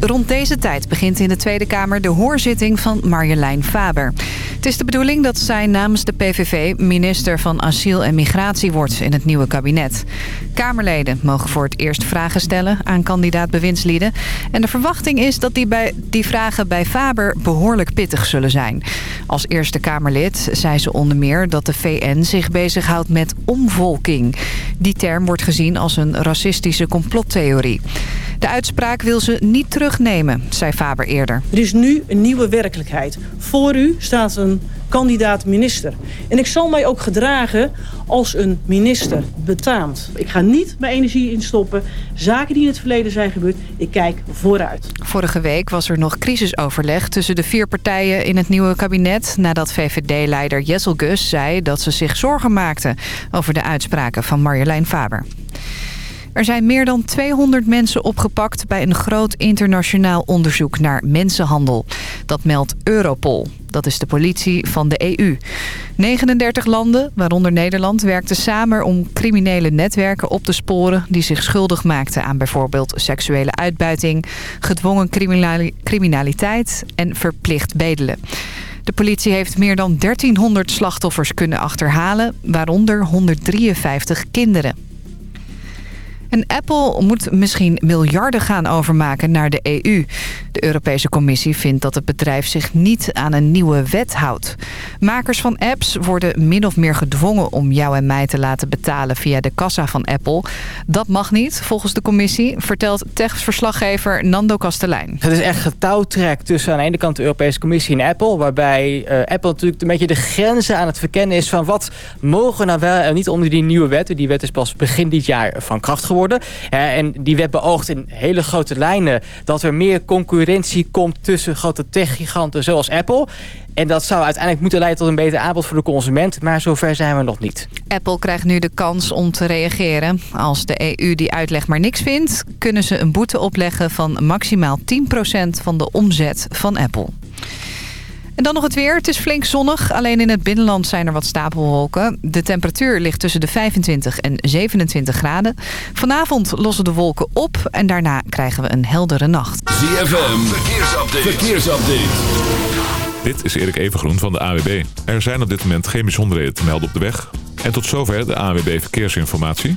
Rond deze tijd begint in de Tweede Kamer de hoorzitting van Marjolein Faber. Het is de bedoeling dat zij namens de PVV minister van Asiel en Migratie wordt in het nieuwe kabinet. Kamerleden mogen voor het eerst vragen stellen aan kandidaat bewindslieden. En de verwachting is dat die, bij, die vragen bij Faber behoorlijk pittig zullen zijn. Als Eerste Kamerlid zei ze onder meer dat de VN zich bezighoudt met omvolking. Die term wordt gezien als een racistische complottheorie. De uitspraak wil ze niet terugnemen, zei Faber eerder. Er is nu een nieuwe werkelijkheid. Voor u staat een kandidaat minister. En ik zal mij ook gedragen als een minister betaamt. Ik ga niet mijn energie instoppen. Zaken die in het verleden zijn gebeurd. Ik kijk vooruit. Vorige week was er nog crisisoverleg tussen de vier partijen in het nieuwe kabinet... nadat VVD-leider Jessel Gus zei dat ze zich zorgen maakten... over de uitspraken van Marjolein Faber. Er zijn meer dan 200 mensen opgepakt bij een groot internationaal onderzoek naar mensenhandel. Dat meldt Europol. Dat is de politie van de EU. 39 landen, waaronder Nederland, werkten samen om criminele netwerken op te sporen... die zich schuldig maakten aan bijvoorbeeld seksuele uitbuiting... gedwongen criminaliteit en verplicht bedelen. De politie heeft meer dan 1300 slachtoffers kunnen achterhalen, waaronder 153 kinderen. En Apple moet misschien miljarden gaan overmaken naar de EU. De Europese Commissie vindt dat het bedrijf zich niet aan een nieuwe wet houdt. Makers van apps worden min of meer gedwongen om jou en mij te laten betalen via de kassa van Apple. Dat mag niet, volgens de commissie, vertelt techverslaggever Nando Kastelein. Het is echt getouwtrek tussen aan de ene kant de Europese Commissie en Apple. Waarbij uh, Apple natuurlijk een beetje de grenzen aan het verkennen is van wat mogen nou wel en niet onder die nieuwe wetten. Die wet is pas begin dit jaar van kracht geworden. En die wet beoogt in hele grote lijnen dat er meer concurrentie komt tussen grote techgiganten zoals Apple. En dat zou uiteindelijk moeten leiden tot een beter aanbod voor de consument. Maar zover zijn we nog niet. Apple krijgt nu de kans om te reageren. Als de EU die uitleg maar niks vindt... kunnen ze een boete opleggen van maximaal 10% van de omzet van Apple. En dan nog het weer. Het is flink zonnig. Alleen in het binnenland zijn er wat stapelwolken. De temperatuur ligt tussen de 25 en 27 graden. Vanavond lossen de wolken op en daarna krijgen we een heldere nacht. ZFM, verkeersupdate. verkeersupdate. Dit is Erik Evengroen van de AWB. Er zijn op dit moment geen bijzonderheden te melden op de weg. En tot zover de AWB Verkeersinformatie.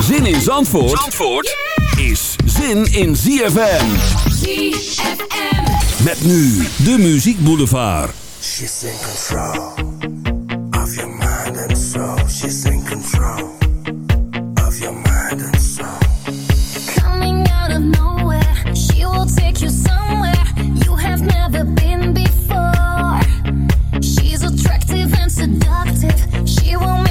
Zin in Zandvoort, Zandvoort is zin in ZFM. ZFM. Met nu de Muziek Boulevard. She's in control of your mind and soul. She's in control of your mind and soul. Coming out of nowhere, she will take you somewhere you have never been before. She's attractive and seductive. She will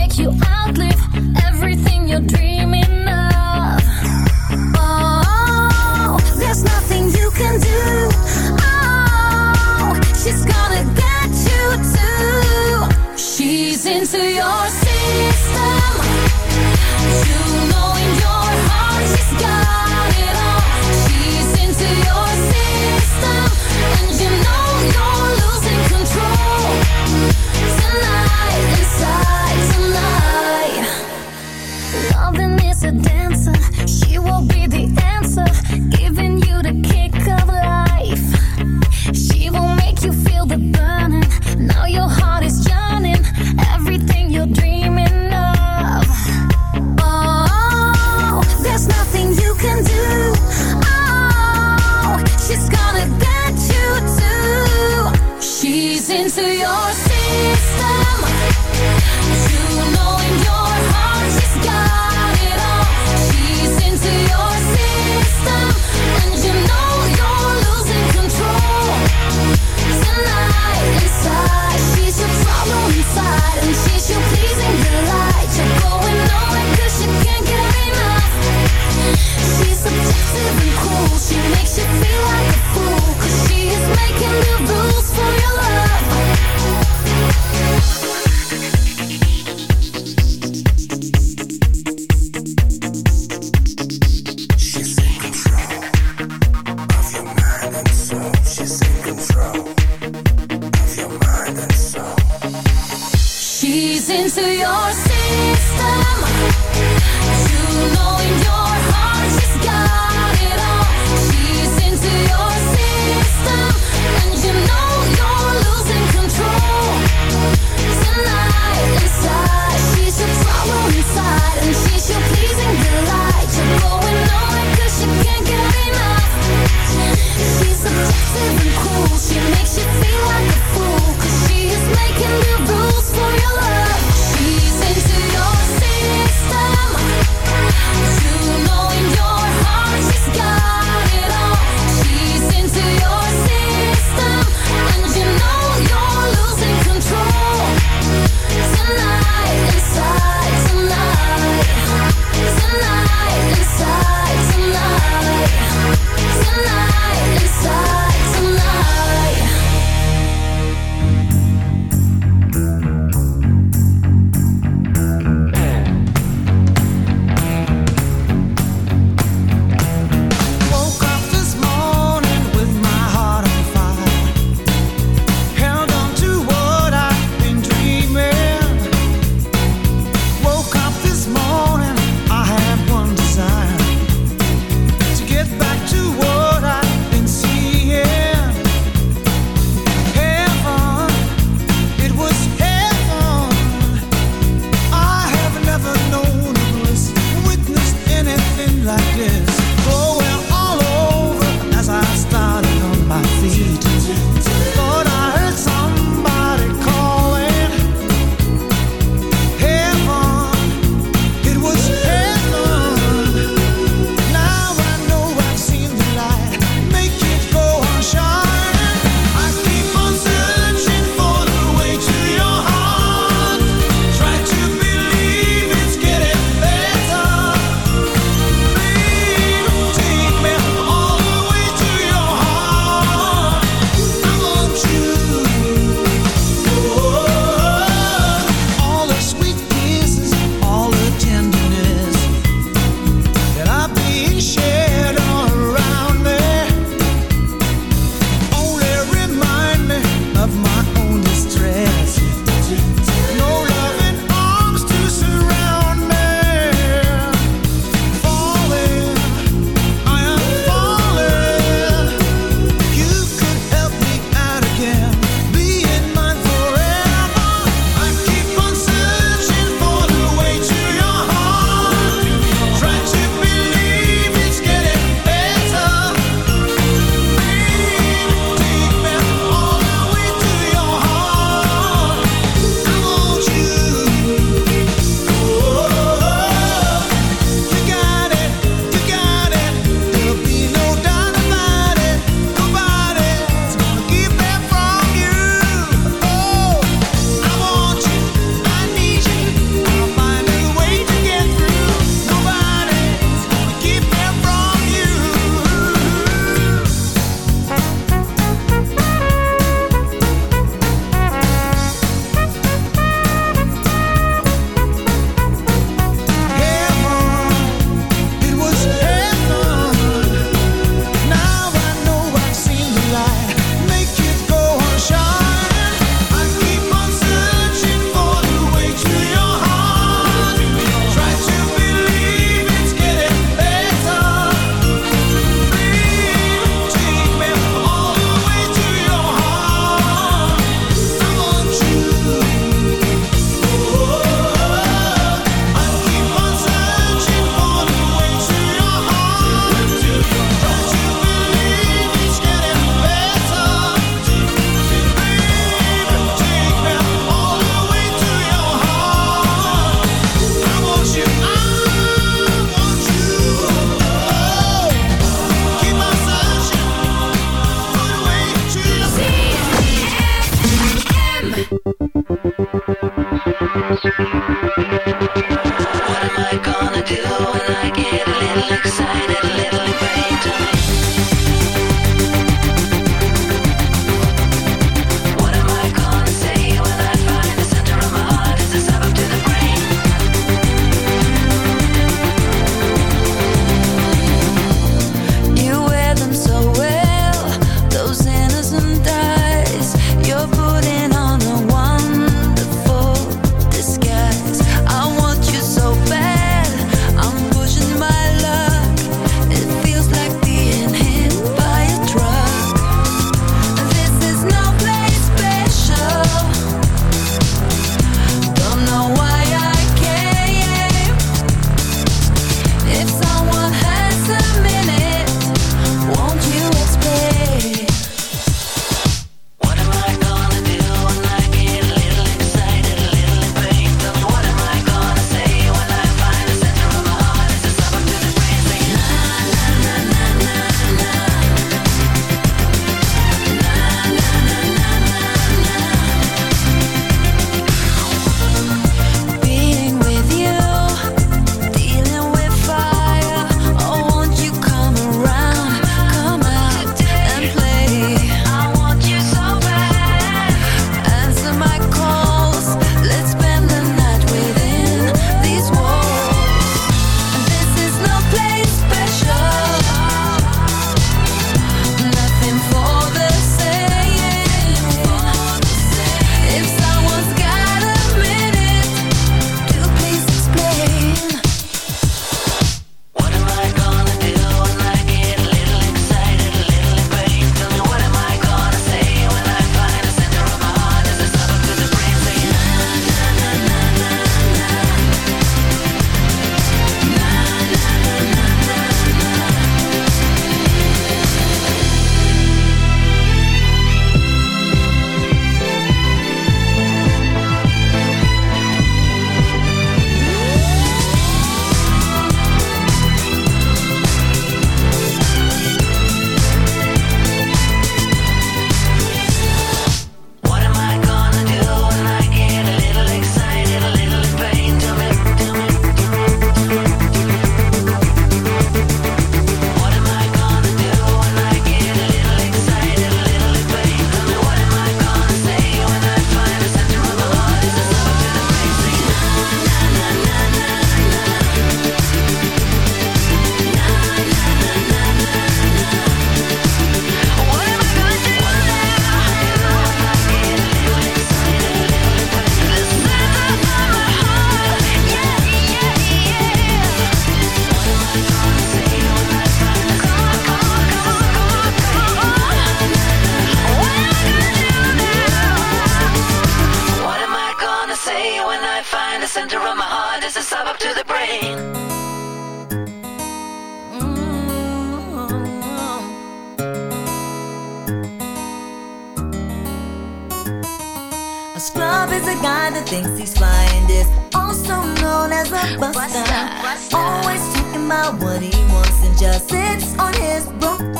thinks he's flying is also known as a buster. buster. Always talking about what he wants and just sits on his broom.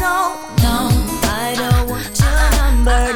So, no, I don't want your number.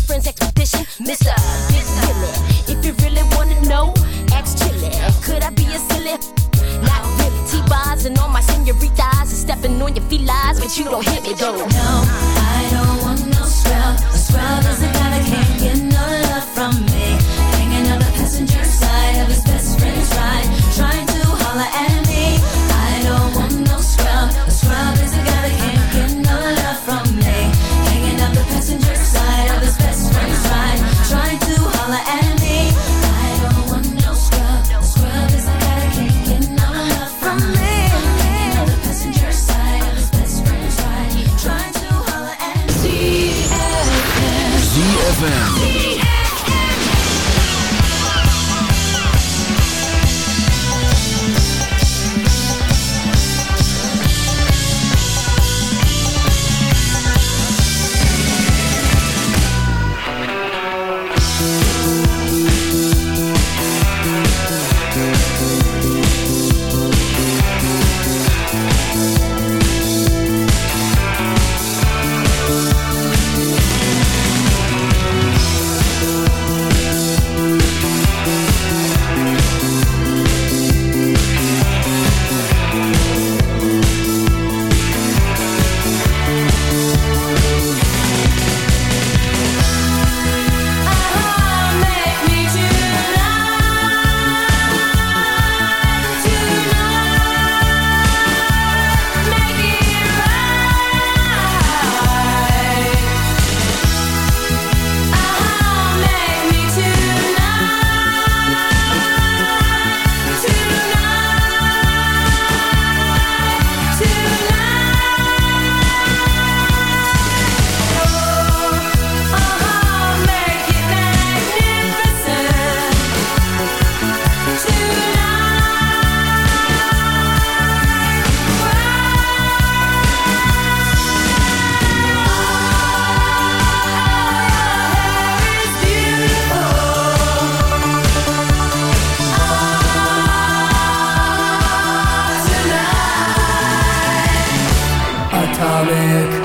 your thighs and stepping on your feet lies, but you don't hit me though. No, I don't want no scrub. A scrub is a quick.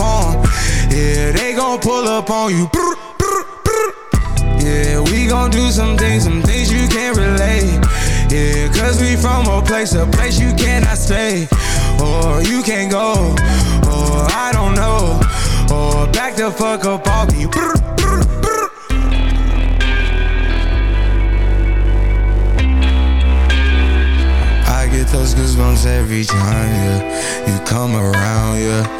Misinformed. Yeah, they gon' pull up on you. Brr, brr, brr. Yeah, we gon' do some things, some things you can't relate. Yeah, cause we from a place, a place you cannot stay. Or you can't go, or I don't know. Or back the fuck up off me. Brr, brr, brr. I get those goosebumps every time, yeah. You come around, yeah.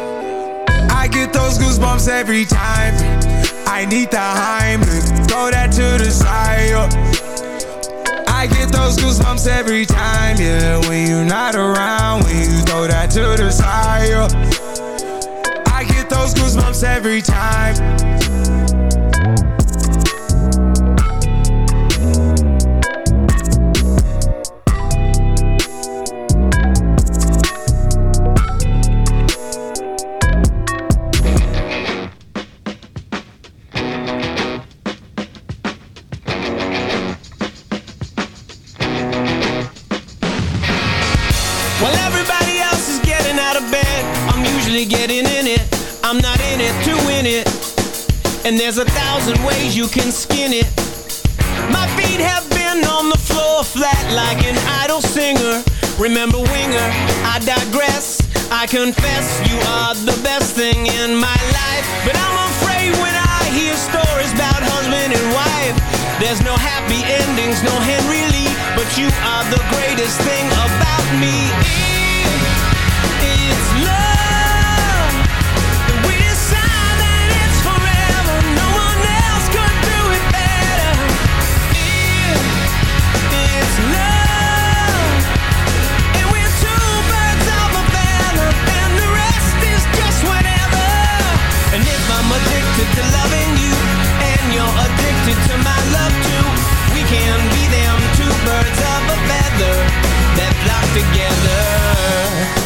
Goosebumps every time. I need the Heimlich, throw that to the side. yeah. I get those goosebumps every time, yeah. When you're not around, when you throw that to the side. yeah. I get those goosebumps every time. Can skin it. My feet have been on the floor flat like an idle singer. Remember Winger, I digress. I confess you are the best thing in my life. But I'm afraid when I hear stories about husband and wife, there's no happy endings, no Henry Lee. But you are the greatest thing about me.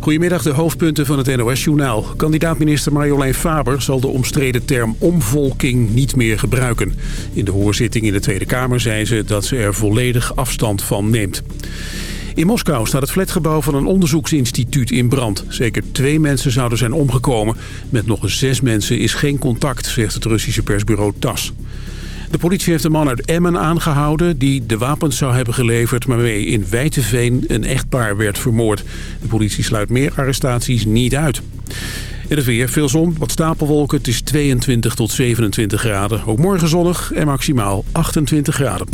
Goedemiddag, de hoofdpunten van het NOS-journaal. Kandidaat-minister Marjolein Faber zal de omstreden term omvolking niet meer gebruiken. In de hoorzitting in de Tweede Kamer zei ze dat ze er volledig afstand van neemt. In Moskou staat het flatgebouw van een onderzoeksinstituut in brand. Zeker twee mensen zouden zijn omgekomen. Met nog eens zes mensen is geen contact, zegt het Russische persbureau TAS. De politie heeft een man uit Emmen aangehouden... die de wapens zou hebben geleverd... waarmee in Wijteveen een echtpaar werd vermoord. De politie sluit meer arrestaties niet uit. En het weer, veel zon, wat stapelwolken. Het is 22 tot 27 graden. Ook morgen zonnig en maximaal 28 graden.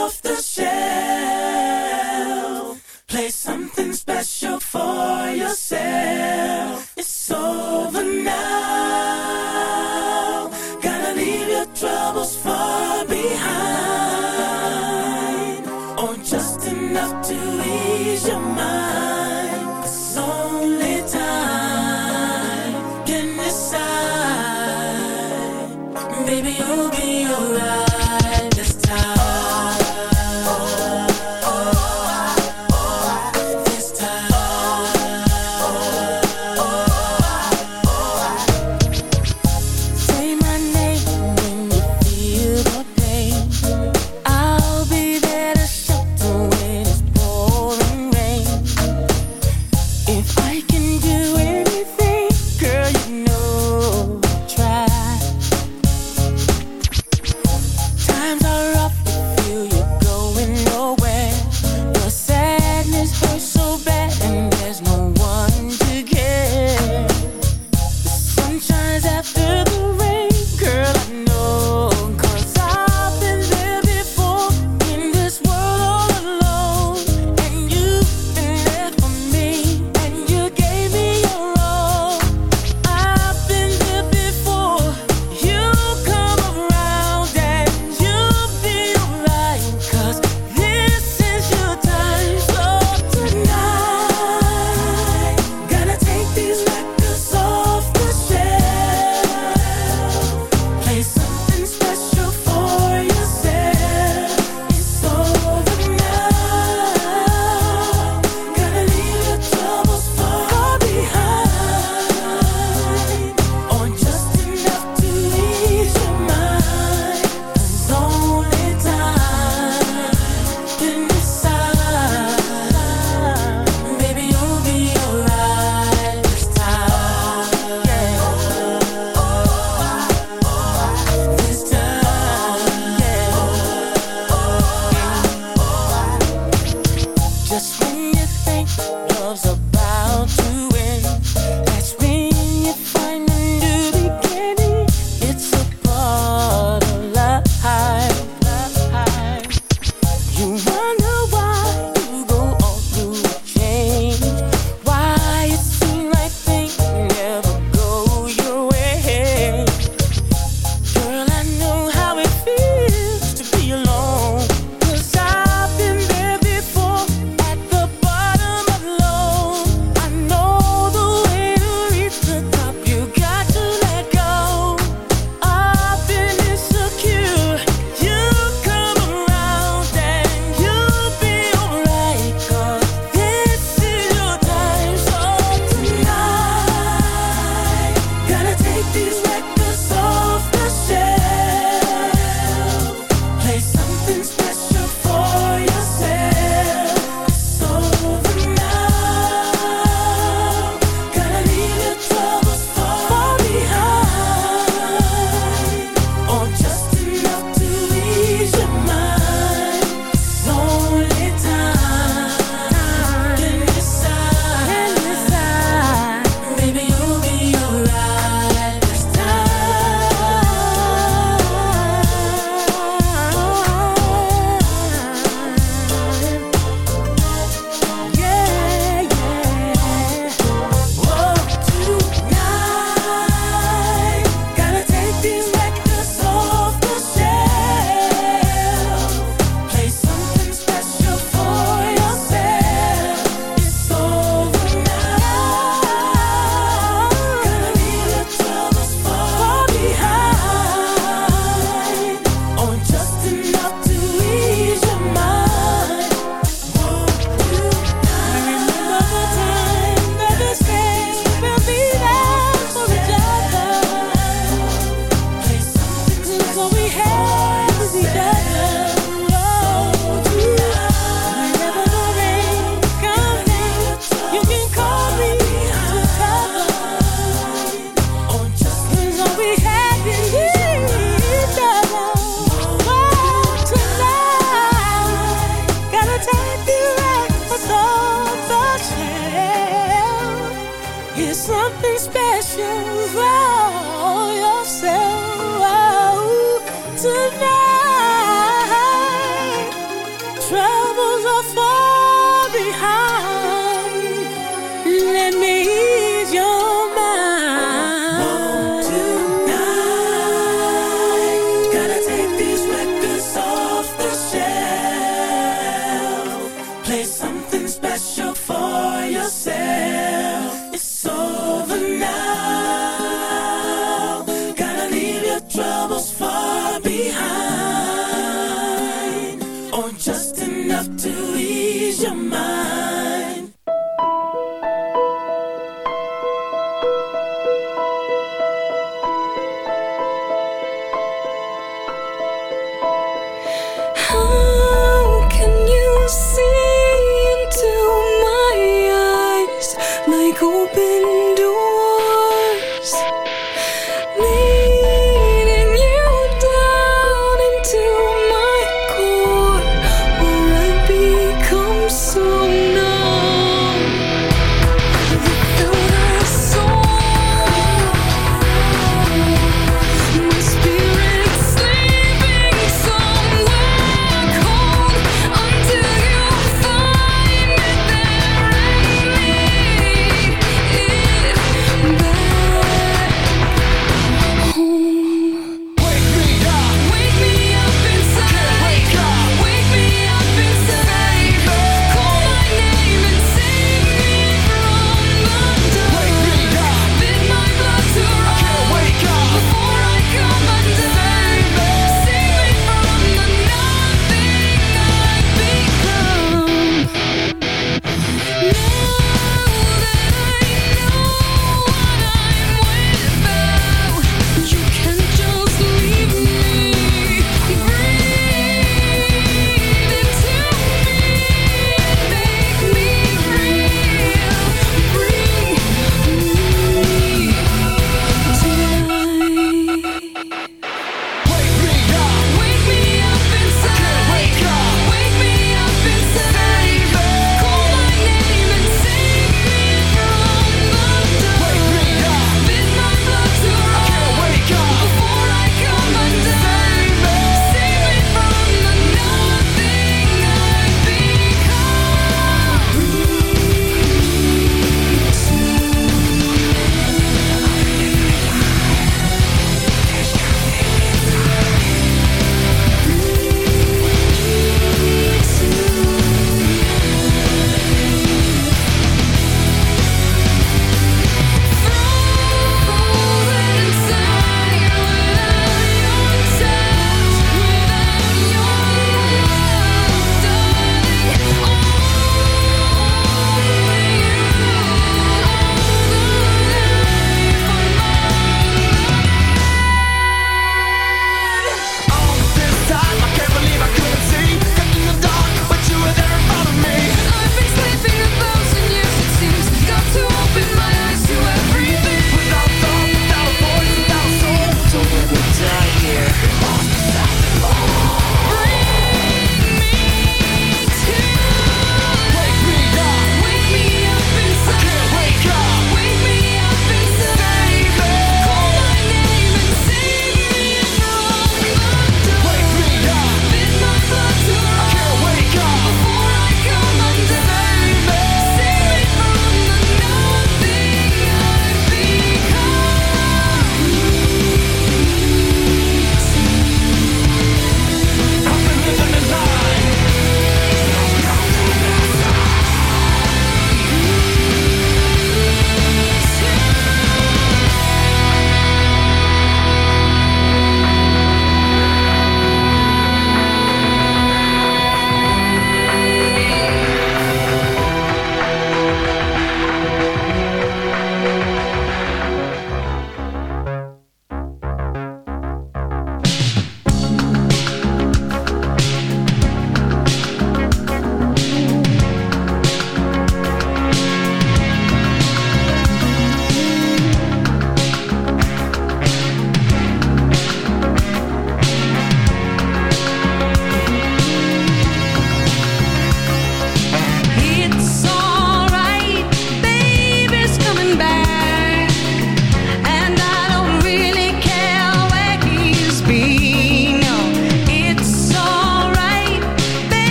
Off the shelf. Play something special for yourself. It's over now. Gotta leave your troubles far behind. Or just enough to ease your mind.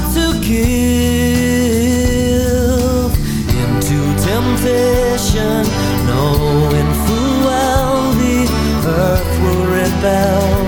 How to give into temptation, knowing full well the earth will rebel.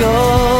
Go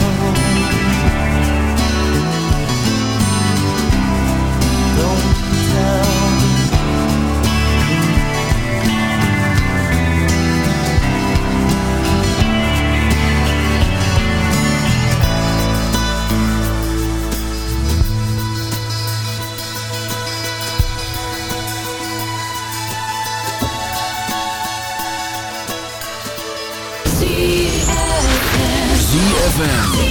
ZFM.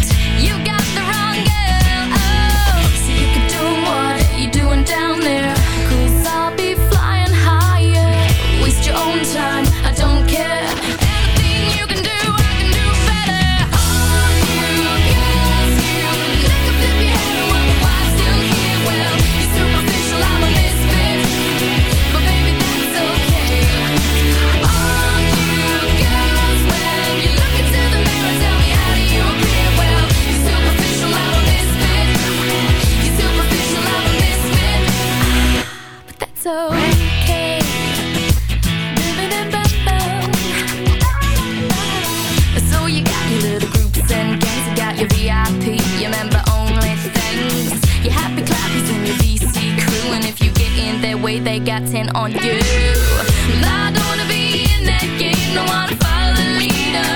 they got 10 on you. But I don't wanna be in that game, don't wanna follow the leader.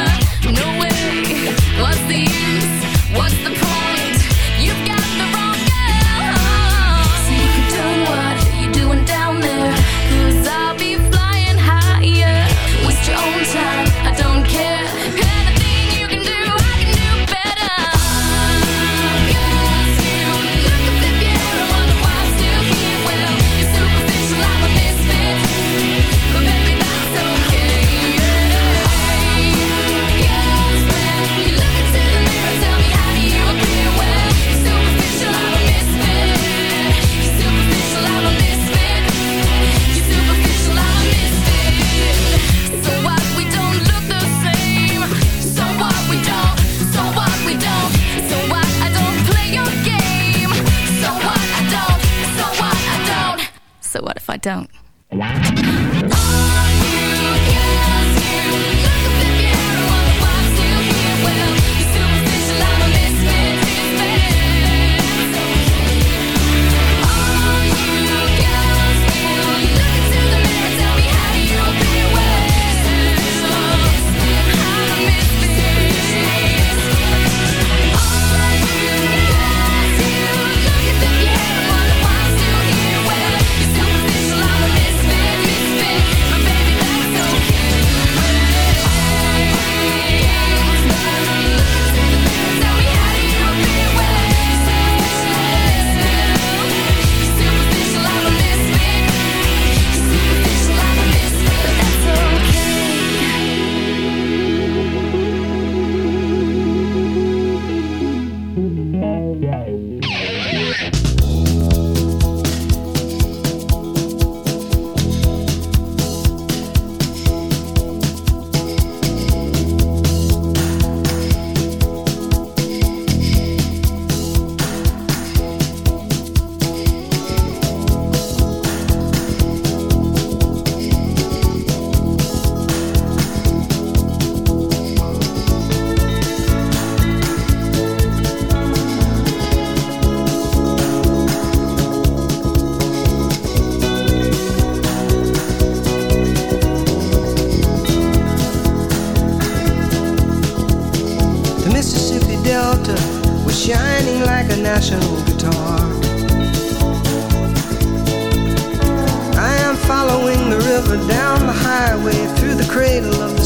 No way, what's the Don't.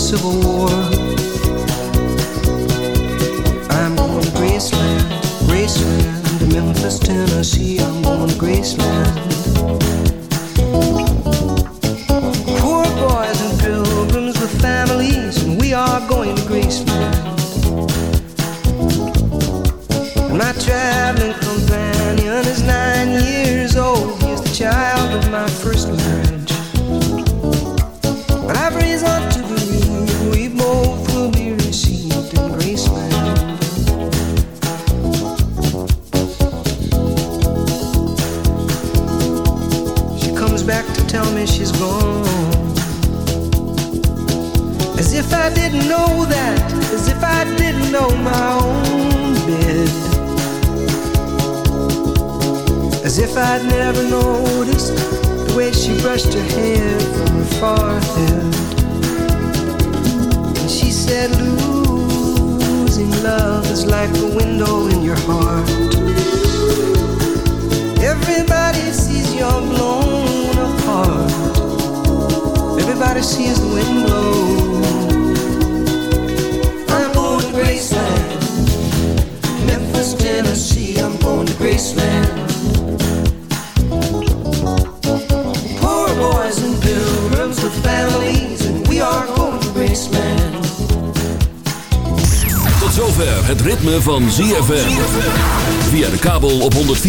Civil War.